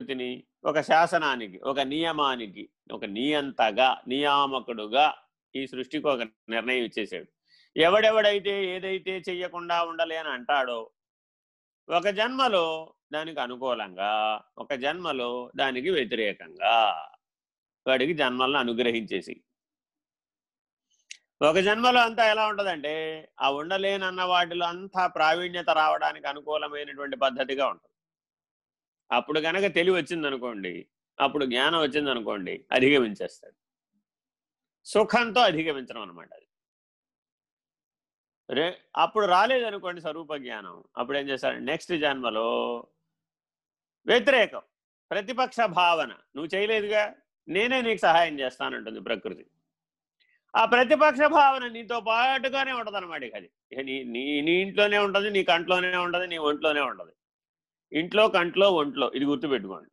ప్రకృతిని ఒక శాసనానికి ఒక నియమానికి ఒక నియంతగా నియామకుడుగా ఈ సృష్టికి ఒక నిర్ణయం ఇచ్చేసాడు ఎవడెవడైతే ఏదైతే చెయ్యకుండా ఉండలేని అంటాడో ఒక జన్మలో దానికి అనుకూలంగా ఒక జన్మలో దానికి వ్యతిరేకంగా వాడికి జన్మలను అనుగ్రహించేసి. ఒక జన్మలో అంతా ఎలా ఉంటుందంటే ఆ ఉండలేనన్న వాటిలో అంతా ప్రావీణ్యత రావడానికి అనుకూలమైనటువంటి పద్ధతిగా ఉంటుంది. అప్పుడు కనుక తెలివి వచ్చిందనుకోండి అప్పుడు జ్ఞానం వచ్చిందనుకోండి అధిగమించేస్తాడు. సుఖంతో అధిగమించడం అనమాట అది. రే అప్పుడు రాలేదనుకోండి స్వరూప జ్ఞానం. అప్పుడు ఏం చేస్తాడు? నెక్స్ట్ జన్మలో వ్యతిరేకం ప్రతిపక్ష భావన. నువ్వు చేయలేదుగా నేనే నీకు సహాయం చేస్తానంటుంది ప్రకృతి. ఆ ప్రతిపక్ష భావన నీతో పాటుగానే ఉంటుంది అనమాట ఇక అది. నీ నీ నీ ఇంట్లోనే ఉంటుంది నీ కంట్లోనే ఉంటుంది నీ ఒంట్లోనే ఉంటుంది. ఇంట్లో కంట్లో ఒంట్లో. ఇది గుర్తుపెట్టుకోండి.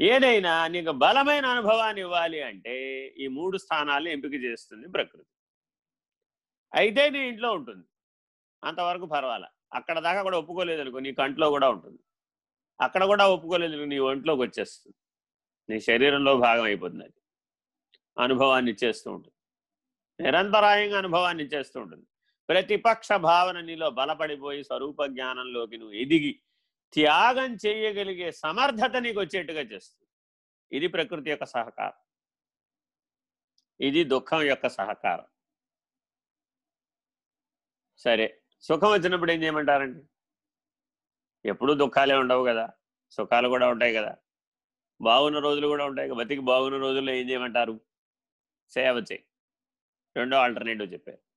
ఏదైనా నీకు బలమైన అనుభవాన్ని ఇవ్వాలి అంటే ఈ మూడు స్థానాలు ఎంపిక చేస్తుంది ప్రకృతి. అయితే నీ ఇంట్లో ఉంటుంది. అంతవరకు పర్వాలా. అక్కడ దాకా కూడా ఒప్పుకోలేదు అనుకో నీ కంట్లో కూడా ఉంటుంది. అక్కడ కూడా ఒప్పుకోలేదు నీ ఒంట్లోకి వచ్చేస్తుంది. నీ శరీరంలో భాగం అయిపోతుంది అది. అనుభవాన్ని ఇచ్చేస్తూ ఉంటుంది. నిరంతరాయంగా అనుభవాన్ని ఇచ్చేస్తూ ఉంటుంది. ప్రతిపక్ష భావన నీలో బలపడిపోయి స్వరూప జ్ఞానంలోకి నువ్వు ఎదిగి త్యాగం చేయగలిగే సమర్థత నీకు వచ్చేట్టుగా చేస్తుంది ఇది ప్రకృతి యొక్క సహకారం. ఇది దుఃఖం యొక్క సహకారం. సరే సుఖం వచ్చినప్పుడు ఏం చేయమంటారండి? ఎప్పుడూ దుఃఖాలే ఉండవు కదా. సుఖాలు కూడా ఉంటాయి కదా. బాగున్న రోజులు కూడా ఉంటాయి బతికి బాగున్న రోజుల్లో ఏం చేయమంటారు? సేవ చేయి రెండో ఆల్టర్నేటివ్ చెప్పారు.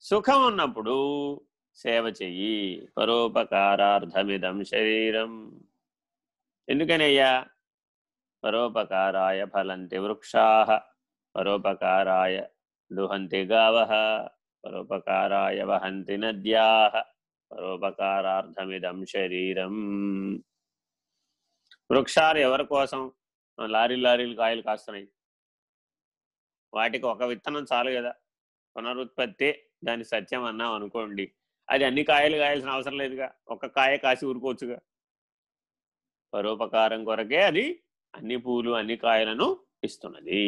సుఖం ఉన్నప్పుడు సేవ చెయ్యి. పరోపకారార్థమిదం శరీరం. ఎందుకనయ్యా? పరోపకారాయ ఫలంతి వృక్షా. పరోపకారాయ దుహంతి గావ. పరోపకారాయ వహంతి నద్యా. పరోపకారార్థమిదం శరీరం. వృక్షాలు ఎవరి కోసం? లారీ లారీలు కాయలు కాస్తున్నాయి. వాటికి ఒక విత్తనం చాలు కదా. పునరుత్పత్తి దాని సత్యం అన్నాం అనుకోండి. అది అన్ని కాయలు కాయాల్సిన అవసరం లేదుగా. ఒక కాయ కాసి ఊరుకోవచ్చుగా. పరోపకారం కొరకే అది అన్ని పూలు అన్ని కాయలను ఇస్తున్నది.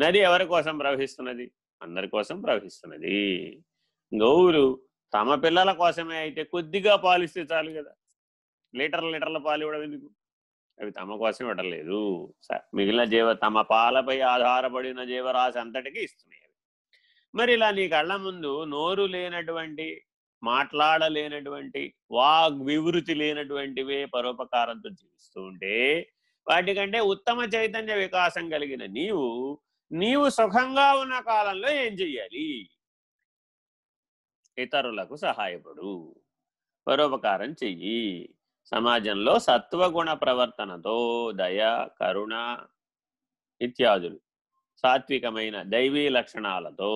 నది ఎవరి కోసం ప్రవహిస్తున్నది? అందరి కోసం ప్రవహిస్తున్నది. గౌరు తమ పిల్లల కోసమే అయితే కొద్దిగా పాలిస్తే చాలు కదా. లీటర్ల లీటర్ల పాలు ఇవ్వడం ఎందుకు? అవి తమ కోసం ఇవ్వడలేదు మిగిలిన జీవ తమ పాలపై ఆధారపడిన జీవరాశి అంతటికి ఇస్తున్నాయి. మరి ఇలా నీ కళ్ళ ముందు నోరు లేనటువంటి మాట్లాడలేనటువంటి వాగ్ వివృతి లేనటువంటివే పరోపకారంతో జీవిస్తూ ఉంటే వాటికంటే ఉత్తమ చైతన్య వికాసం కలిగిన నీవు నీవు సుఖంగా ఉన్న కాలంలో ఏం చెయ్యాలి? ఇతరులకు సహాయపడు. పరోపకారం చెయ్యి. సమాజంలో సత్వగుణ ప్రవర్తనతో దయ కరుణ ఇత్యాదులు. సాత్వికమైన దైవీ లక్షణాలతో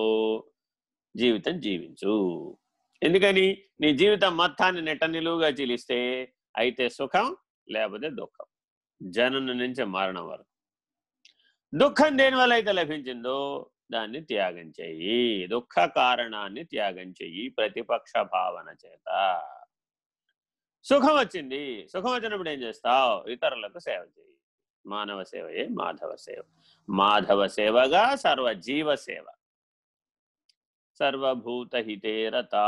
జీవితం జీవించు. ఎందుకని? నీ జీవితం మొత్తాన్ని నెట్ట నిలువుగా చీలిస్తే అయితే సుఖం లేకపోతే దుఃఖం. జనన నుంచి మరణం వరకు. దుఃఖం దేనివల్ల అయితే లభించిందో దాన్ని త్యాగం చెయ్యి. దుఃఖ కారణాన్ని త్యాగం చెయ్యి ప్రతిపక్ష భావన చేత. సుఖం వచ్చింది. సుఖం వచ్చినప్పుడు ఏం చేస్తావు? ఇతరులకు సేవ చేయి మానవ సేవయే మాధవ సేవ మాధవ సేవగా సర్వజీవ సేవ సర్వభూత హితేరతా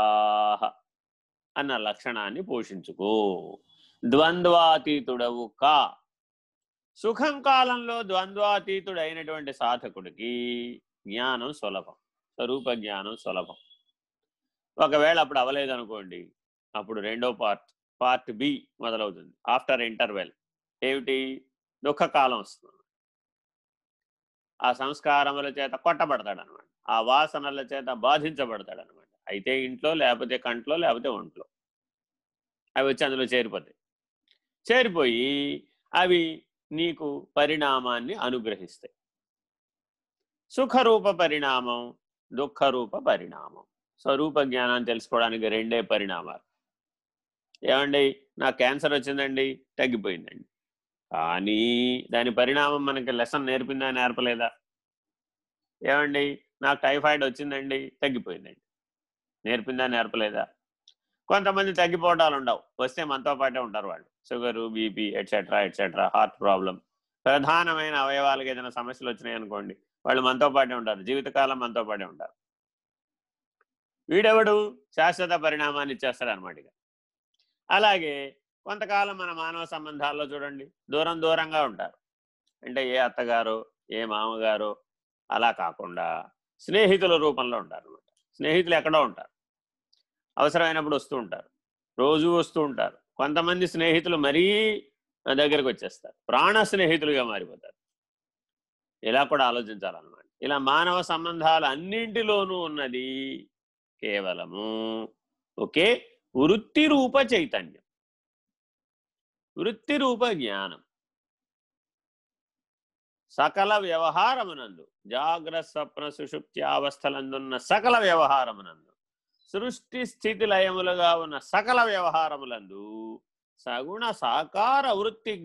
అన్న లక్షణాన్ని పోషించుకో. ద్వంద్వాతీతుడవు కా. సుఖం కాలంలో ద్వంద్వాతీతుడు అయినటువంటి సాధకుడికి జ్ఞానం సులభం. స్వరూప జ్ఞానం సులభం. ఒకవేళ అప్పుడు అవలేదనుకోండి అప్పుడు రెండో పార్ట్ పార్ట్ బి మొదలవుతుంది. After interval. ఏమిటి? దుఃఖకాలం వస్తుంది. ఆ సంస్కారముల చేత కొట్టబడతాడు అనమాట ఆ వాసనల చేత బాధించబడతాడు అనమాట అయితే ఇంట్లో లేకపోతే కంట్లో లేకపోతే ఒంట్లో. అవి వచ్చి అందులో చేరిపోతాయి. చేరిపోయి అవి నీకు పరిణామాన్ని అనుగ్రహిస్తాయి. సుఖరూప పరిణామం దుఃఖరూప పరిణామం. స్వరూప జ్ఞానాన్ని తెలుసుకోవడానికి రెండే పరిణామాలు. ఏమండి? నాకు క్యాన్సర్ వచ్చిందండి తగ్గిపోయిందండి. కానీ దాని పరిణామం మనకి లెసన్ నేర్పిందా నేర్పలేదా? ఏమండి? నాకు టైఫాయిడ్ వచ్చిందండి తగ్గిపోయిందండి. నేర్పిందా నేర్పలేదా? కొంతమంది తగ్గిపోవటాలు ఉండవు. వస్తే మనతో పాటే ఉంటారు వాళ్ళు. Sugar BP etcetera etcetera heart problem ప్రధానమైన అవయవాలకు ఏదైనా సమస్యలు వచ్చినాయి అనుకోండి వాళ్ళు మనతో పాటే ఉంటారు. జీవితకాలం మనతో పాటే ఉంటారు. వీడెవడు? శాశ్వత పరిణామాన్ని ఇచ్చేస్తాడు అనమాట అలాగే కొంతకాలం మన మానవ సంబంధాల్లో చూడండి దూరం దూరంగా ఉంటారు. అంటే ఏ అత్తగారు ఏ మామగారు అలా కాకుండా స్నేహితుల రూపంలో ఉంటారు అనమాట స్నేహితులు ఎక్కడో ఉంటారు. అవసరమైనప్పుడు వస్తూ ఉంటారు. రోజు వస్తూ ఉంటారు. కొంతమంది స్నేహితులు మరీ దగ్గరకు వచ్చేస్తారు. ప్రాణ స్నేహితులుగా మారిపోతారు. ఇలా కూడా ఆలోచించాలన్నమాట. ఇలా మానవ సంబంధాలు అన్నింటిలోనూ ఉన్నది కేవలము ఒకే వృత్తి రూప చైతన్యం. వృత్తి రూప జ్ఞానం సకల వ్యవహారమునందు జాగ్రత్త స్వప్న సుషుప్తి అవస్థలందున్న సకల వ్యవహారమునందు సృష్టి స్థితి లయములుగా ఉన్న సకల వ్యవహారములందు సగుణ సాకార వృత్తి